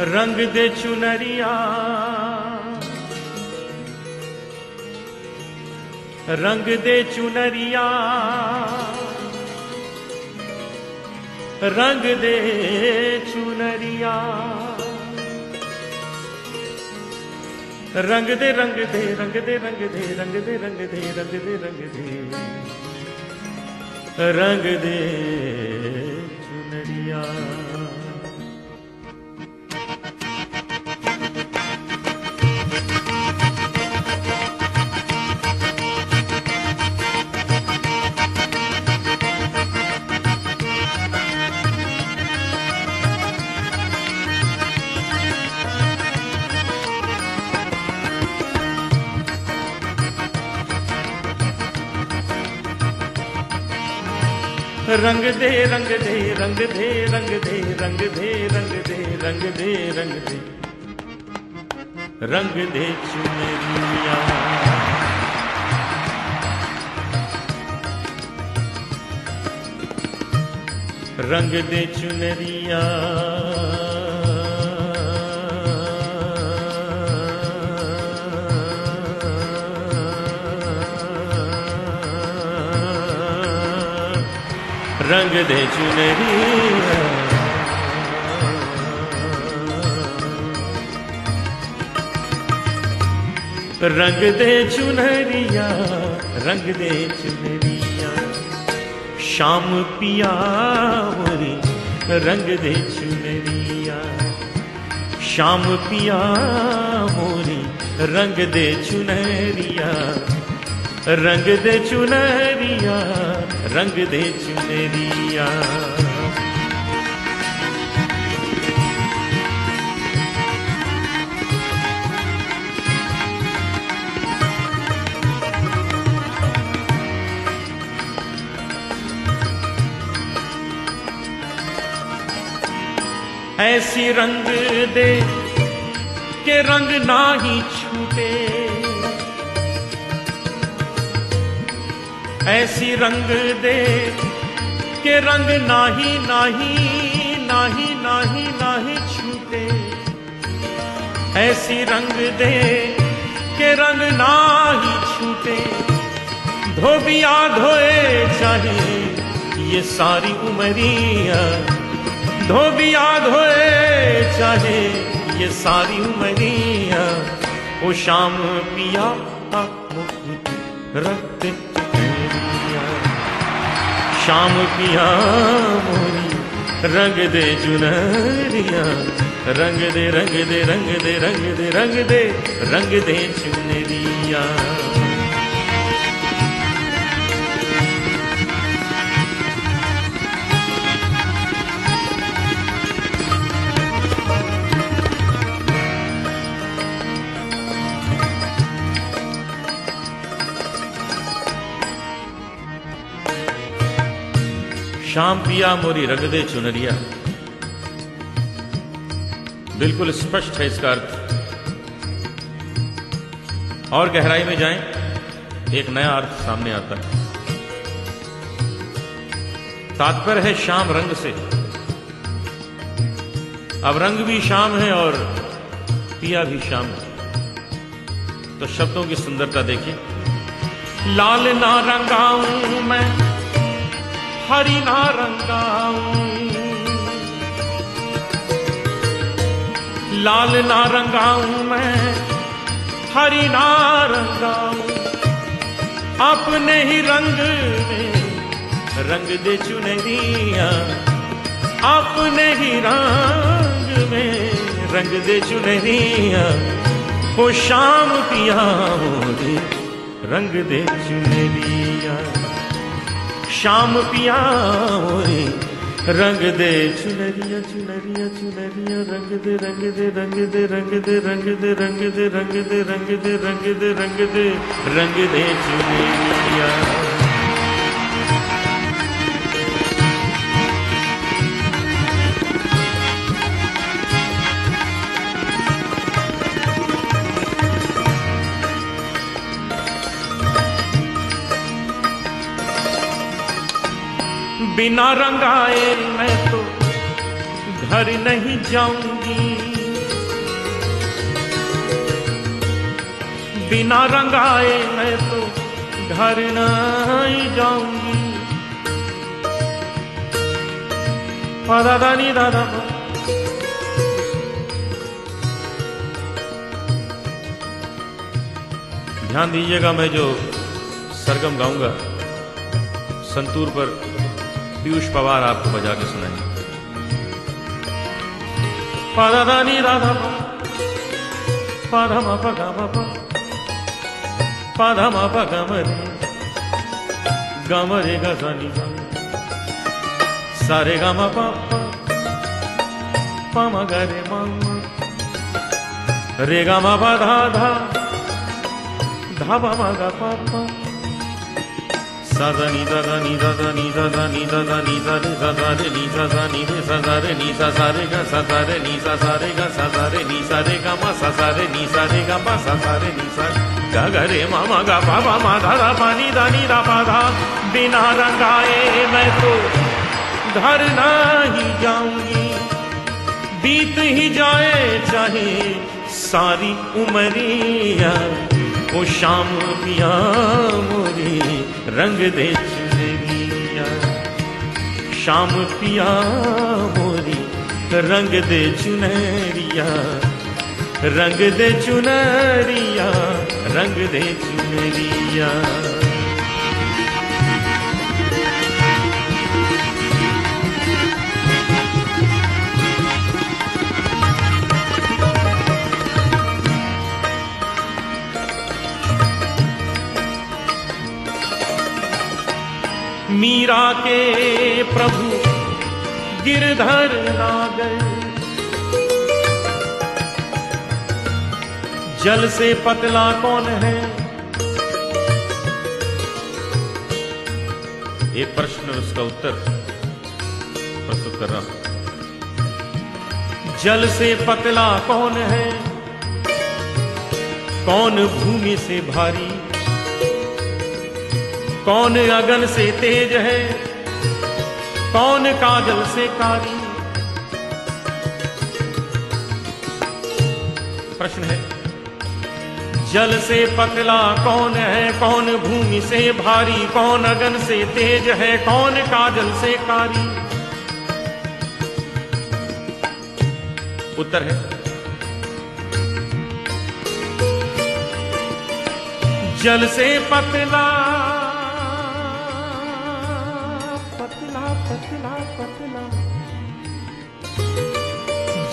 रंग दे चुनरिया। रंग दे चुनरिया। रंग दे चुनरिया। रंग दे रंग दे रंग दे रंग दे रंग दे रंग दे रंग दे रंग दे। रंग दे चुनरिया। रंग दे रंग दे रंग दे रंग दे रंग दे रंग दे रंग दे रंग दे। रंग दे चुनरिया रंग दे चुनरिया रंग दे चुनरिया रंग दे चुनरिया, रंग दे चुनरिया। शाम पिया मोरी रंग दे चुनरिया। शाम पिया मोरी रंग दे चुनरिया। रंग दे चुनरिया रंग दे चुनरिया ऐसी रंग दे के रंग ना ही छूटे। ऐसी रंग दे के रंग नाही नाही नाही नाही नाही छूटे। ऐसी रंग दे के रंग नाही छूटे। धोबिया धोए चाहे ये सारी उमरिया। धोबिया धोए चाहे ये सारी उमरिया। वो शाम पिया रक्त शाम पिया मोरी, रंग दे चुनरिया, रंग दे रंग दे रंग दे रंग दे रंग दे रंग दे चुनरिया। शाम पिया, मोरी रंग दे चुनरिया। बिल्कुल स्पष्ट है इसका अर्थ। और गहराई में जाएँ, एक नया अर्थ सामने आता है। तात्पर्य है शाम रंग से। अब रंग भी शाम है और पिया भी शाम है। तो शब्दों की सुंदरता देखिए। लाल ना रंगाऊं मैं हरि ना रंगाऊं। लाल ना रंगाऊं मैं, हरि ना रंगाऊं। अपने ही रंग में, रंग दे चुनरिया। अपने ही रंग में, रंग दे चुनरिया। वो शाम पिया मोरे, रंग दे चुनरिया। शाम पिया रंग दे चुनरिया चुनरिया चुनरिया रंग दे रंग दे रंग दे रंग दे रंग दे रंग दे रंग दे रंग दे रंग दे रंग दे रंग दे चुनरिया बिना रंगाए मैं तो घर नहीं जाऊँगी। बिना रंगाए मैं तो घर नहीं जाऊँगी। हाँ, दादा नहीं दादा हाँ। ध्यान दीजिएगा, मैं जो सरगम गाऊँगा, संतूर पर पीयूष पवार आपको बजा के सुनाएँगे पदानी राधा पधम पगम पधम पगम रे गम रे सारे गम पम गरे मम रे गम धा धा धा मग पापा सा सा नी सा सा नी सा सा रे सा सा रे नी सा सा नी रे सा सा रे नी सा सा रे गा सा बिना रंगाए मैं तो धरना ही जाऊँगी बीत ही जाए चाहे सारी उमरिया ओ शाम पिया मोरी, रंग दे चुनरिया। शाम पिया मोरी, रंग दे चुनरिया। रंग दे चुनरिया, रंग दे चुनरिया। मीरा के प्रभु गिरधर नागर। जल से पतला कौन है? ये प्रश्न उसका उत्तर प्रस्तुत कर रहा हूँ। जल से पतला कौन है? कौन भूमि से भारी? कौन अगन से तेज है? कौन काजल से कारी? प्रश्न है, जल से पतला कौन है? कौन भूमि से भारी? कौन अगन से तेज है? कौन काजल से कारी? उत्तर है, जल से पतला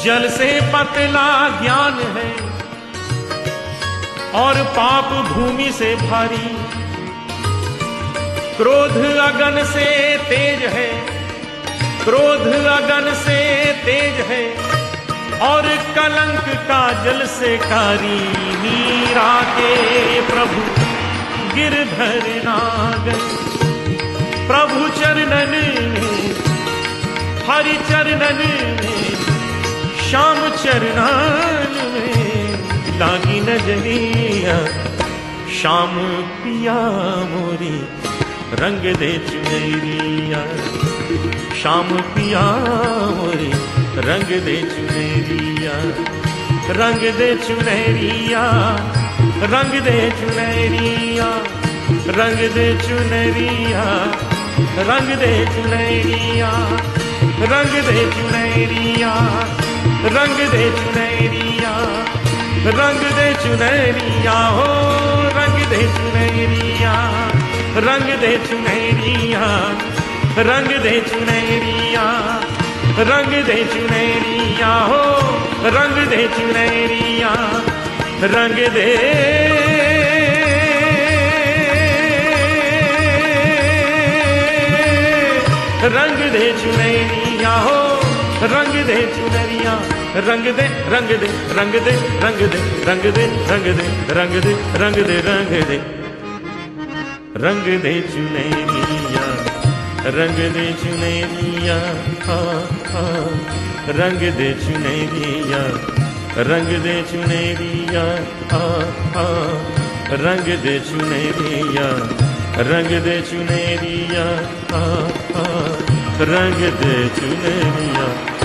जल से पतला ज्ञान है और पाप भूमि से भारी। क्रोध अगन से तेज है। क्रोध अगन से तेज है और कलंक का जल से कारी मीरा के प्रभु गिरधर नागर प्रभु चरणन में, हरि चरणन में श्याम चरणान में लागी नज़रिया। श्याम पिया मोरी, रंग दे चुनरिया। श्याम पिया मोरी, रंग दे चुनरिया। रंग दे चुनरिया, रंग दे चुनरिया। रंग दे चुनरिया, रंग दे चुनरिया। रंग दे चुनरिया। रंग दे चुनैरिया, रंग दे चुनैरिया, हो, रंग दे चुनैरिया, रंग दे चुनैरिया, रंग दे चुनैरिया, रंग दे चुनैरिया, हो, रंग दे चुनैरिया, रंग दे रंग दे चुनैरिया, हो रंग दे चुनरिया, रंग दे रंग दे रंग दे रंग दे रंग दे रंग दे रंग दे रंग दे रंग दे। रंग दे चुनरिया, रंग दे चुनरिया रंग दे चुनरिया, रंग दे चुनरिया रंग दे चुनरिया, रंग दे चुनरिया Rengi de tüneli ya